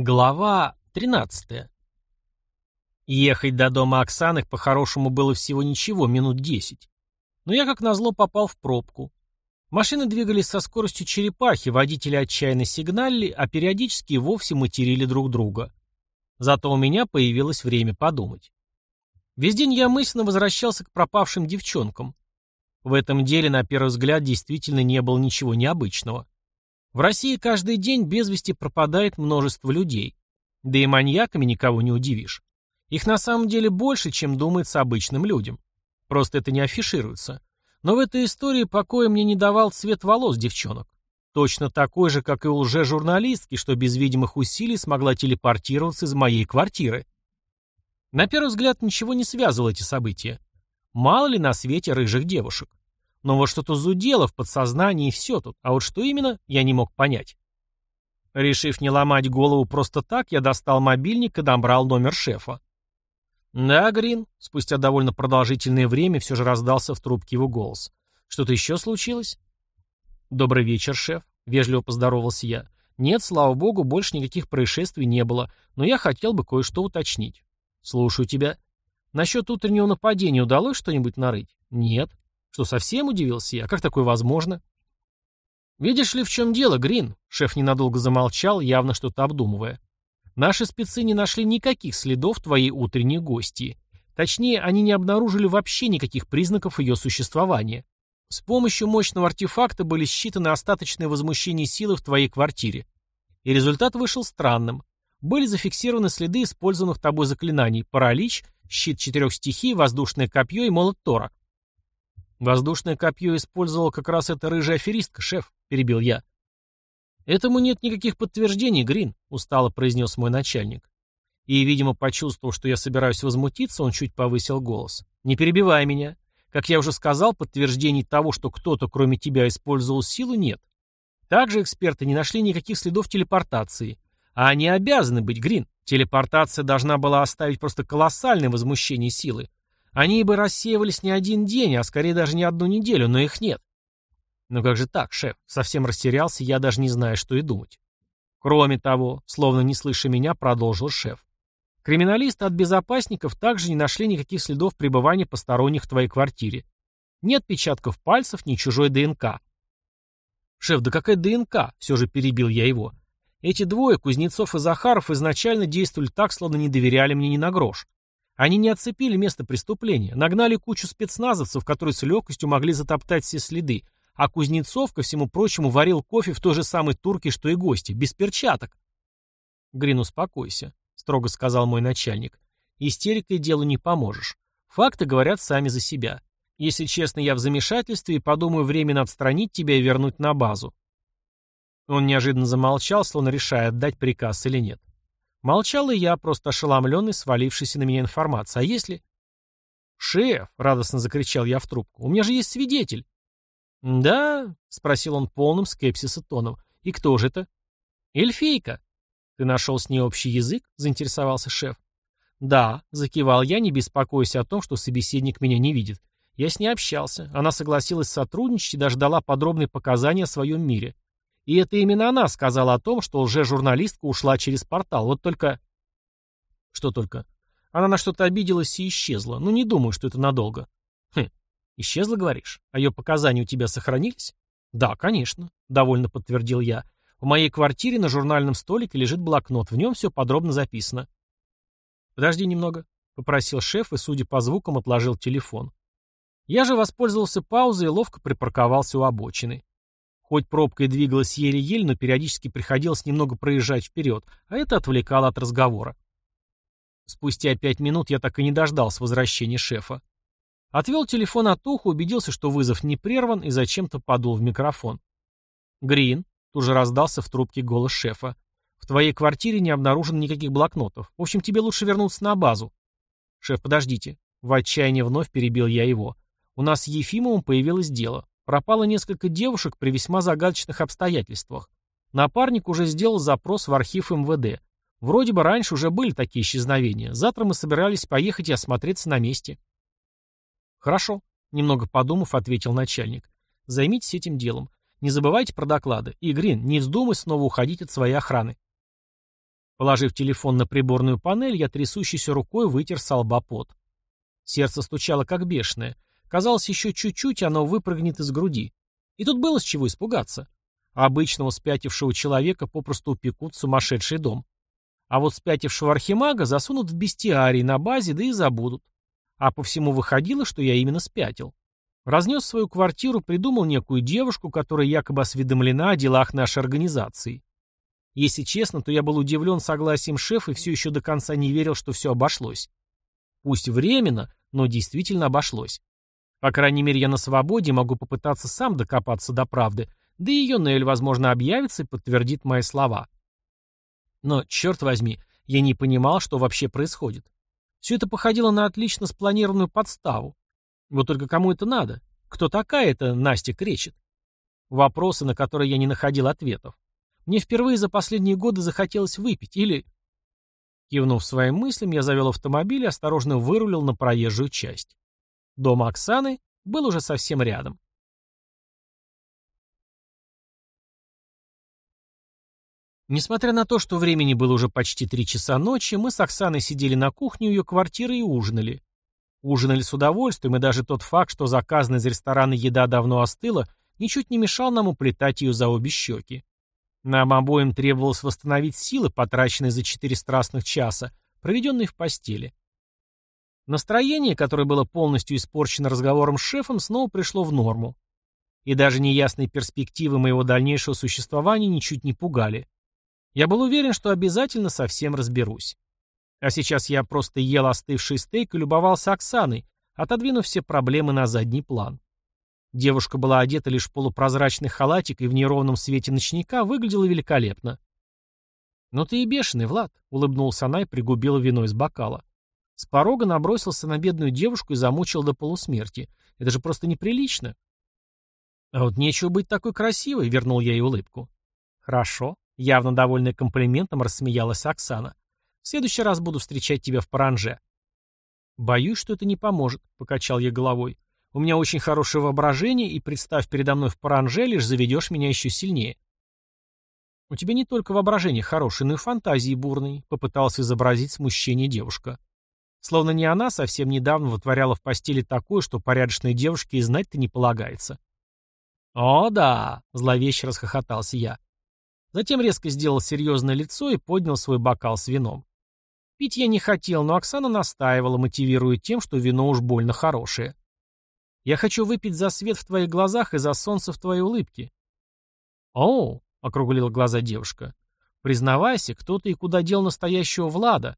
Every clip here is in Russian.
Глава 13. Ехать до дома Оксаны по-хорошему было всего ничего, минут десять. Но я, как назло, попал в пробку. Машины двигались со скоростью черепахи, водители отчаянно сигналили, а периодически и вовсе материли друг друга. Зато у меня появилось время подумать. Весь день я мысленно возвращался к пропавшим девчонкам. В этом деле, на первый взгляд, действительно не было ничего необычного. В России каждый день без вести пропадает множество людей. Да и маньяками никого не удивишь. Их на самом деле больше, чем думается обычным людям. Просто это не афишируется. Но в этой истории покоя мне не давал цвет волос девчонок. Точно такой же, как и у лже-журналистки, что без видимых усилий смогла телепортироваться из моей квартиры. На первый взгляд ничего не связывало эти события. Мало ли на свете рыжих девушек. Но вот что-то зудело в подсознании и все тут, а вот что именно, я не мог понять. Решив не ломать голову просто так, я достал мобильник и набрал номер шефа. «Да, Грин», — спустя довольно продолжительное время все же раздался в трубке его голос. «Что-то еще случилось?» «Добрый вечер, шеф», — вежливо поздоровался я. «Нет, слава богу, больше никаких происшествий не было, но я хотел бы кое-что уточнить». «Слушаю тебя». «Насчет утреннего нападения удалось что-нибудь нарыть?» «Нет». Что, совсем удивился я? Как такое возможно? Видишь ли, в чем дело, Грин? Шеф ненадолго замолчал, явно что-то обдумывая. Наши спецы не нашли никаких следов твоей утренней гости. Точнее, они не обнаружили вообще никаких признаков ее существования. С помощью мощного артефакта были считаны остаточные возмущения силы в твоей квартире. И результат вышел странным. Были зафиксированы следы использованных тобой заклинаний «Паралич», «Щит четырех стихий», «Воздушное копье» и «Молот Тора». «Воздушное копье использовал как раз эта рыжая аферистка, шеф», — перебил я. «Этому нет никаких подтверждений, Грин», — устало произнес мой начальник. И, видимо, почувствовав, что я собираюсь возмутиться, он чуть повысил голос. «Не перебивай меня. Как я уже сказал, подтверждений того, что кто-то, кроме тебя, использовал силу, нет. Также эксперты не нашли никаких следов телепортации. А они обязаны быть, Грин. Телепортация должна была оставить просто колоссальное возмущение силы. Они бы рассеивались не один день, а скорее даже не одну неделю, но их нет. Ну как же так, шеф? Совсем растерялся, я даже не знаю, что и думать. Кроме того, словно не слыша меня, продолжил шеф. Криминалисты от безопасников также не нашли никаких следов пребывания посторонних в твоей квартире. Нет отпечатков пальцев, ни чужой ДНК. Шеф, да какая ДНК? Все же перебил я его. Эти двое, Кузнецов и Захаров, изначально действовали так, словно не доверяли мне ни на грош. Они не отцепили место преступления, нагнали кучу спецназовцев, которые с легкостью могли затоптать все следы, а Кузнецов, ко всему прочему, варил кофе в той же самой турке, что и гости, без перчаток. «Грин, успокойся», — строго сказал мой начальник. «Истерикой делу не поможешь. Факты говорят сами за себя. Если честно, я в замешательстве и подумаю временно отстранить тебя и вернуть на базу». Он неожиданно замолчал, словно решая, отдать приказ или нет. Молчал и я, просто ошеломленный, свалившийся на меня информацией. А если... «Шеф!» — радостно закричал я в трубку. «У меня же есть свидетель!» «Да?» — спросил он полным скепсиса тоном. «И кто же это?» «Эльфийка». «Ты нашел с ней общий язык?» — заинтересовался шеф. «Да», — закивал я, не беспокоясь о том, что собеседник меня не видит. Я с ней общался. Она согласилась сотрудничать и даже дала подробные показания о своем мире. И это именно она сказала о том, что лже-журналистка ушла через портал. Вот только... Что только? Она на что-то обиделась и исчезла. Ну, не думаю, что это надолго. Хм, исчезла, говоришь? А ее показания у тебя сохранились? Да, конечно, довольно подтвердил я. В моей квартире на журнальном столике лежит блокнот. В нем все подробно записано. Подожди немного, попросил шеф и, судя по звукам, отложил телефон. Я же воспользовался паузой и ловко припарковался у обочины. Хоть пробка и двигалась еле-еле, но периодически приходилось немного проезжать вперед, а это отвлекало от разговора. Спустя пять минут я так и не дождался возвращения шефа. Отвел телефон от уха, убедился, что вызов не прерван, и зачем-то подул в микрофон. «Грин», — тут же раздался в трубке голос шефа, — «в твоей квартире не обнаружено никаких блокнотов. В общем, тебе лучше вернуться на базу». «Шеф, подождите». В отчаянии вновь перебил я его. «У нас с Ефимовым появилось дело. Пропало несколько девушек при весьма загадочных обстоятельствах. Напарник уже сделал запрос в архив МВД. Вроде бы раньше уже были такие исчезновения. Завтра мы собирались поехать и осмотреться на месте. Хорошо, немного подумав, ответил начальник. Займитесь этим делом. Не забывайте про доклады. И, Грин, не вздумай снова уходить от своей охраны. Положив телефон на приборную панель, я трясущейся рукой вытер с лба пот. Сердце стучало как бешеное. Казалось, еще чуть-чуть, оно выпрыгнет из груди. И тут было с чего испугаться. Обычного спятившего человека попросту упекут сумасшедший дом. А вот спятившего архимага засунут в бестиарий на базе, да и забудут. А по всему выходило, что я именно спятил. Разнес свою квартиру, придумал некую девушку, которая якобы осведомлена о делах нашей организации. Если честно, то я был удивлен согласием шефа и все еще до конца не верил, что все обошлось. Пусть временно, но действительно обошлось. По крайней мере, я на свободе могу попытаться сам докопаться до правды, да и Йонель, возможно, объявится и подтвердит мои слова. Но, черт возьми, я не понимал, что вообще происходит. Все это походило на отлично спланированную подставу. Вот только кому это надо? Кто такая эта Настя кречет? Вопросы, на которые я не находил ответов. Мне впервые за последние годы захотелось выпить, или... Кивнув своим мыслям, я завел автомобиль и осторожно вырулил на проезжую часть. Дом Оксаны был уже совсем рядом. Несмотря на то, что времени было уже почти три часа ночи, мы с Оксаной сидели на кухне ее квартиры и ужинали. Ужинали с удовольствием, и даже тот факт, что заказанная из ресторана еда давно остыла, ничуть не мешал нам уплетать ее за обе щеки. Нам обоим требовалось восстановить силы, потраченные за четыре страстных часа, проведенные в постели. Настроение, которое было полностью испорчено разговором с шефом, снова пришло в норму. И даже неясные перспективы моего дальнейшего существования ничуть не пугали. Я был уверен, что обязательно со всем разберусь. А сейчас я просто ел остывший стейк и любовался Оксаной, отодвинув все проблемы на задний план. Девушка была одета лишь в полупрозрачный халатик и в неровном свете ночника выглядела великолепно. «Ну ты и бешеный, Влад», — улыбнулся она и пригубила вино из бокала. С порога набросился на бедную девушку и замучил до полусмерти. Это же просто неприлично. «А вот нечего быть такой красивой», — вернул я ей улыбку. «Хорошо», Явно довольная комплиментом рассмеялась Оксана. «В следующий раз буду встречать тебя в паранже». «Боюсь, что это не поможет», — покачал я головой. «У меня очень хорошее воображение, и, представь передо мной в паранже, лишь заведешь меня еще сильнее». «У тебя не только воображение хорошее, но и фантазии бурные», — попыталась изобразить смущение девушка. Словно не она совсем недавно вытворяла в постели такое, что порядочной девушке и знать-то не полагается. «О, да!» — зловеще расхохотался я. Затем резко сделал серьезное лицо и поднял свой бокал с вином. Пить я не хотел, но Оксана настаивала, мотивируя тем, что вино уж больно хорошее. «Я хочу выпить за свет в твоих глазах и за солнце в твоей улыбке». «Оу», — округлила глаза девушка, — «признавайся, кто ты и куда дел настоящего Влада?»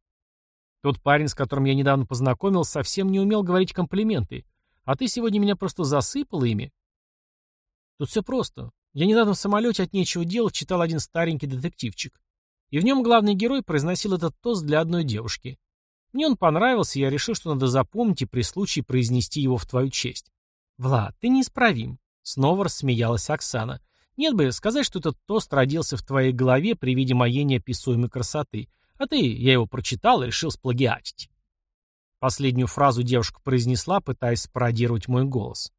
Тот парень, с которым я недавно познакомился, совсем не умел говорить комплименты, а ты сегодня меня просто засыпала ими. Тут все просто. Я недавно в самолете от нечего делать читал один старенький детективчик. И в нем главный герой произносил этот тост для одной девушки. Мне он понравился, и я решил, что надо запомнить и при случае произнести его в твою честь. «Влад, ты неисправим», — снова рассмеялась Оксана. «Нет бы сказать, что этот тост родился в твоей голове при виде моей неописуемой красоты. А ты, я его прочитал и решил сплагиатить». Последнюю фразу девушка произнесла, пытаясь спародировать мой голос.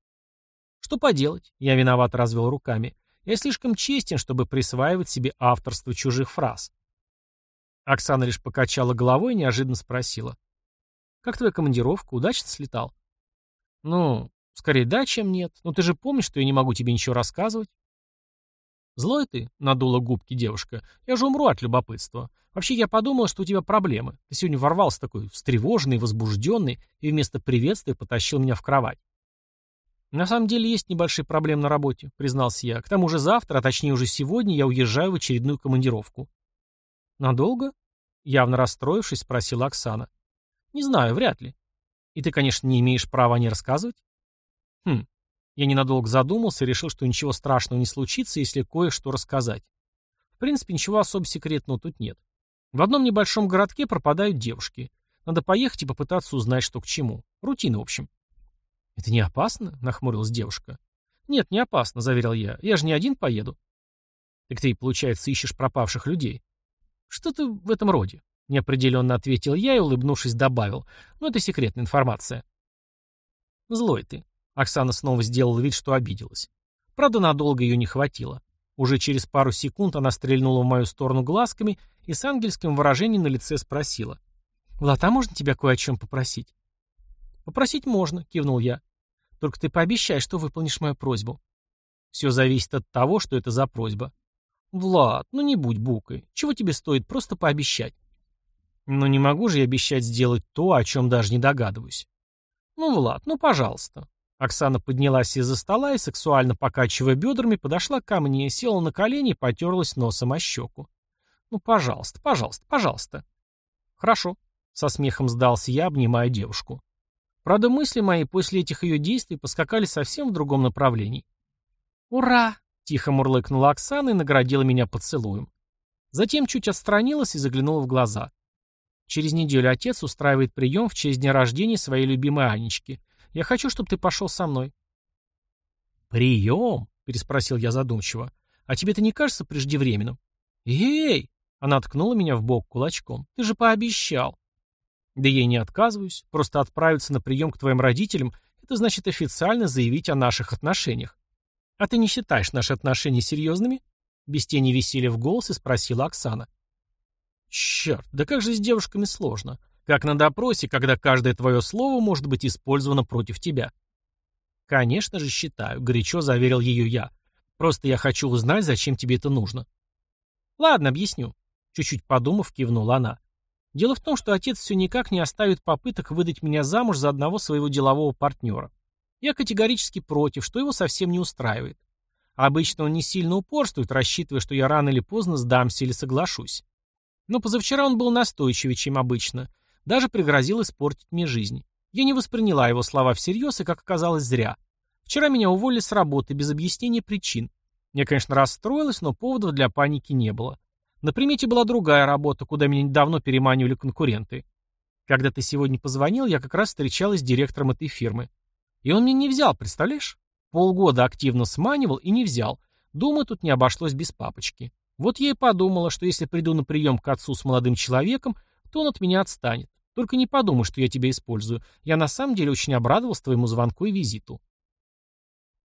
Что поделать? Я виноват развел руками. Я слишком честен, чтобы присваивать себе авторство чужих фраз. Оксана лишь покачала головой и неожиданно спросила. «Как твоя командировка? Удачно слетал?» «Ну, скорее да, чем нет. Но ты же помнишь, что я не могу тебе ничего рассказывать?» «Злой ты?» — надула губки девушка. «Я же умру от любопытства. Вообще, я подумала, что у тебя проблемы. Ты сегодня ворвался такой встревоженный, возбужденный и вместо приветствия потащил меня в кровать. «На самом деле есть небольшие проблемы на работе», — признался я. «К тому же завтра, а точнее уже сегодня, я уезжаю в очередную командировку». «Надолго?» — явно расстроившись, спросила Оксана. «Не знаю, вряд ли. И ты, конечно, не имеешь права не рассказывать?» «Хм». Я ненадолго задумался и решил, что ничего страшного не случится, если кое-что рассказать. В принципе, ничего особо секретного тут нет. В одном небольшом городке пропадают девушки. Надо поехать и попытаться узнать, что к чему. Рутина, в общем. «Это не опасно?» — нахмурилась девушка. «Нет, не опасно», — заверил я. «Я же не один поеду». «Так ты, получается, ищешь пропавших людей?» «Что-то в этом роде», — неопределенно ответил я и, улыбнувшись, добавил. «Но это секретная информация». «Злой ты». Оксана снова сделала вид, что обиделась. Правда, надолго ее не хватило. Уже через пару секунд она стрельнула в мою сторону глазками и с ангельским выражением на лице спросила. «Влад, а можно тебя кое о чем попросить?» «Попросить можно», — кивнул я. «Только ты пообещай, что выполнишь мою просьбу». «Все зависит от того, что это за просьба». «Влад, ну не будь букой. Чего тебе стоит просто пообещать?» «Ну не могу же я обещать сделать то, о чем даже не догадываюсь». «Ну, Влад, ну пожалуйста». Оксана поднялась из-за стола и, сексуально покачивая бедрами, подошла ко мне, села на колени и потерлась носом о щеку. «Ну, пожалуйста, пожалуйста, пожалуйста». «Хорошо», — со смехом сдался я, обнимая девушку. Правда, мысли мои после этих ее действий поскакали совсем в другом направлении. «Ура!» — тихо мурлыкнула Оксана и наградила меня поцелуем. Затем чуть отстранилась и заглянула в глаза. Через неделю отец устраивает прием в честь дня рождения своей любимой Анечки. Я хочу, чтобы ты пошел со мной». «Прием?» — переспросил я задумчиво. «А тебе это не кажется преждевременным?» «Эй!» — она ткнула меня в бок кулачком. «Ты же пообещал!» «Да я не отказываюсь. Просто отправиться на прием к твоим родителям — это значит официально заявить о наших отношениях. А ты не считаешь наши отношения серьезными?» Без тени веселья в голосе спросила Оксана. «Черт, да как же с девушками сложно. Как на допросе, когда каждое твое слово может быть использовано против тебя. Конечно же считаю, горячо заверил ее я. Просто я хочу узнать, зачем тебе это нужно. Ладно, объясню. Чуть-чуть подумав, кивнула она. Дело в том, что отец все никак не оставит попыток выдать меня замуж за одного своего делового партнера. Я категорически против, что его совсем не устраивает. Обычно он не сильно упорствует, рассчитывая, что я рано или поздно сдамся или соглашусь. Но позавчера он был настойчивее, чем обычно, даже пригрозил испортить мне жизнь. Я не восприняла его слова всерьез и, как оказалось, зря. Вчера меня уволили с работы без объяснения причин. Я, конечно, расстроилась, но поводов для паники не было. На примете была другая работа, куда меня недавно переманивали конкуренты. Когда ты сегодня позвонил, я как раз встречалась с директором этой фирмы. И он меня не взял, представляешь? Полгода активно сманивал и не взял. Думаю, тут не обошлось без папочки. Вот я и подумала, что если приду на прием к отцу с молодым человеком, то он от меня отстанет. Только не подумай, что я тебя использую. Я на самом деле очень обрадовался твоему звонку и визиту.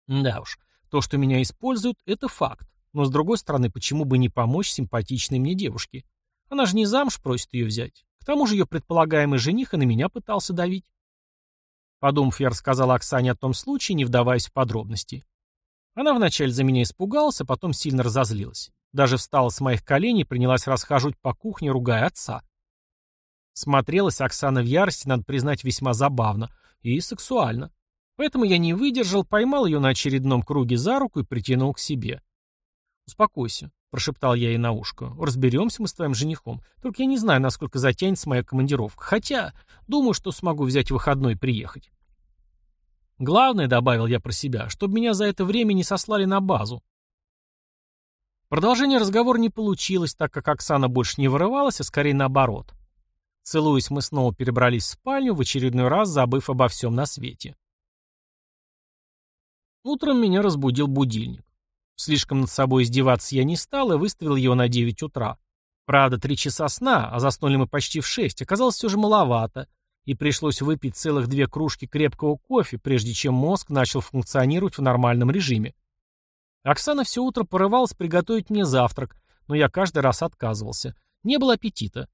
Да уж, то, что меня используют, это факт. Но с другой стороны, почему бы не помочь симпатичной мне девушке? Она же не замуж просит ее взять. К тому же ее предполагаемый жених и на меня пытался давить. Подумав, я рассказал Оксане о том случае, не вдаваясь в подробности. Она вначале за меня испугалась, а потом сильно разозлилась. Даже встала с моих коленей и принялась расхаживать по кухне, ругая отца. Смотрелась Оксана в ярости, надо признать, весьма забавно и сексуально. Поэтому я не выдержал, поймал ее на очередном круге за руку и притянул к себе. «Успокойся», — прошептал я ей на ушко. «Разберемся мы с твоим женихом. Только я не знаю, насколько затянется моя командировка. Хотя, думаю, что смогу взять выходной и приехать». Главное, добавил я про себя, чтобы меня за это время не сослали на базу. Продолжение разговора не получилось, так как Оксана больше не вырывалась, а скорее наоборот. Целуясь, мы снова перебрались в спальню, в очередной раз забыв обо всем на свете. Утром меня разбудил будильник. Слишком над собой издеваться я не стал и выставил его на 9 утра. Правда, три часа сна, а заснули мы почти в шесть, оказалось все же маловато, и пришлось выпить целых две кружки крепкого кофе, прежде чем мозг начал функционировать в нормальном режиме. Оксана все утро порывалась приготовить мне завтрак, но я каждый раз отказывался. Не было аппетита.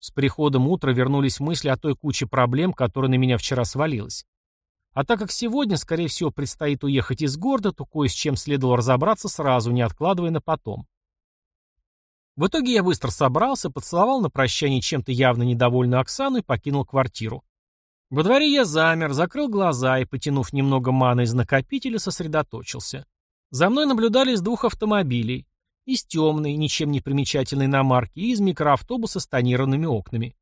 С приходом утра вернулись мысли о той куче проблем, которая на меня вчера свалилась. А так как сегодня, скорее всего, предстоит уехать из города, то кое с чем следовало разобраться сразу, не откладывая на потом. В итоге я быстро собрался, поцеловал на прощание чем-то явно недовольную Оксану и покинул квартиру. Во дворе я замер, закрыл глаза и, потянув немного маны из накопителя, сосредоточился. За мной наблюдали из двух автомобилей из темной, ничем не примечательной иномарки, и из микроавтобуса с тонированными окнами.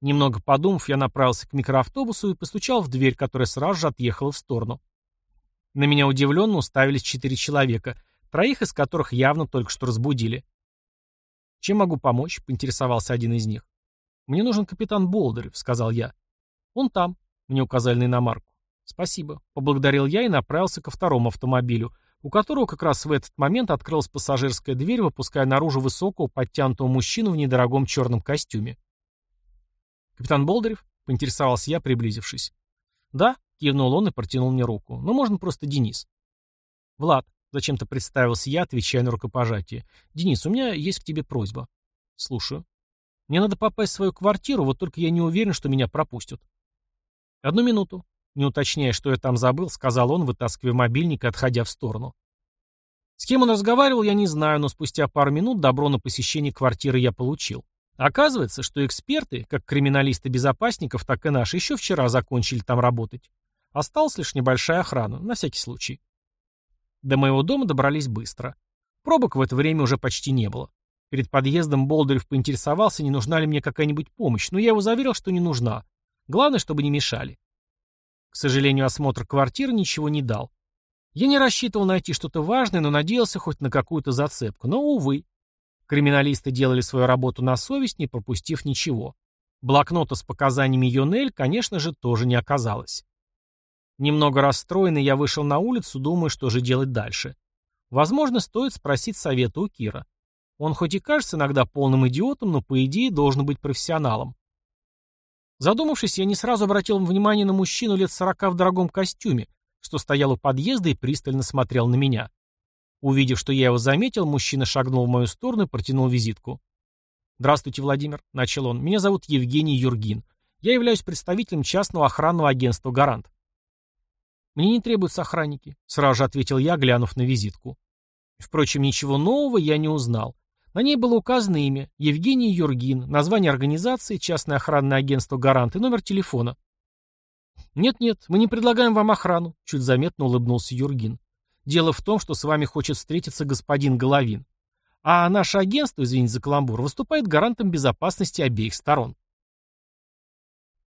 Немного подумав, я направился к микроавтобусу и постучал в дверь, которая сразу же отъехала в сторону. На меня удивленно уставились четыре человека, троих из которых явно только что разбудили. «Чем могу помочь?» — поинтересовался один из них. «Мне нужен капитан Болдырев», — сказал я. «Он там», — мне указали на иномарку. «Спасибо», — поблагодарил я и направился ко второму автомобилю — у которого как раз в этот момент открылась пассажирская дверь, выпуская наружу высокого, подтянутого мужчину в недорогом черном костюме. «Капитан Болдырев?» — поинтересовался я, приблизившись. «Да», — кивнул он и протянул мне руку. «Но можно просто Денис». «Влад», — зачем-то представился я, отвечая на рукопожатие. «Денис, у меня есть к тебе просьба». Слушаю. Мне надо попасть в свою квартиру, вот только я не уверен, что меня пропустят. Одну минуту. Не уточняя, что я там забыл, сказал он, вытаскивая мобильник и отходя в сторону. С кем он разговаривал, я не знаю, но спустя пару минут добро на посещение квартиры я получил. Оказывается, что эксперты, как криминалисты безопасников, так и наши, еще вчера закончили там работать. Осталась лишь небольшая охрана, на всякий случай. До моего дома добрались быстро. Пробок в это время уже почти не было. Перед подъездом Болдырев поинтересовался, не нужна ли мне какая-нибудь помощь, но я его заверил, что не нужна. Главное, чтобы не мешали. К сожалению, осмотр квартиры ничего не дал. Я не рассчитывал найти что-то важное, но надеялся хоть на какую-то зацепку. Но, увы. Криминалисты делали свою работу на совесть, не пропустив ничего. Блокнота с показаниями Йонель, конечно же, тоже не оказалось. Немного расстроенный, я вышел на улицу, думая, что же делать дальше. Возможно, стоит спросить совета у Кира. Он хоть и кажется иногда полным идиотом, но, по идее, должен быть профессионалом. Задумавшись, я не сразу обратил внимание на мужчину лет сорока в дорогом костюме, что стоял у подъезда и пристально смотрел на меня. Увидев, что я его заметил, мужчина шагнул в мою сторону и протянул визитку. «Здравствуйте, Владимир», — начал он. «Меня зовут Евгений Юргин. Я являюсь представителем частного охранного агентства «Гарант». «Мне не требуются охранники», — сразу же ответил я, глянув на визитку. Впрочем, ничего нового я не узнал. На ней было указано имя — Евгений Юргин, название организации, частное охранное агентство «Гарант» и номер телефона. «Нет-нет, мы не предлагаем вам охрану», — чуть заметно улыбнулся Юргин. «Дело в том, что с вами хочет встретиться господин Головин. А наше агентство, извините за каламбур, выступает гарантом безопасности обеих сторон».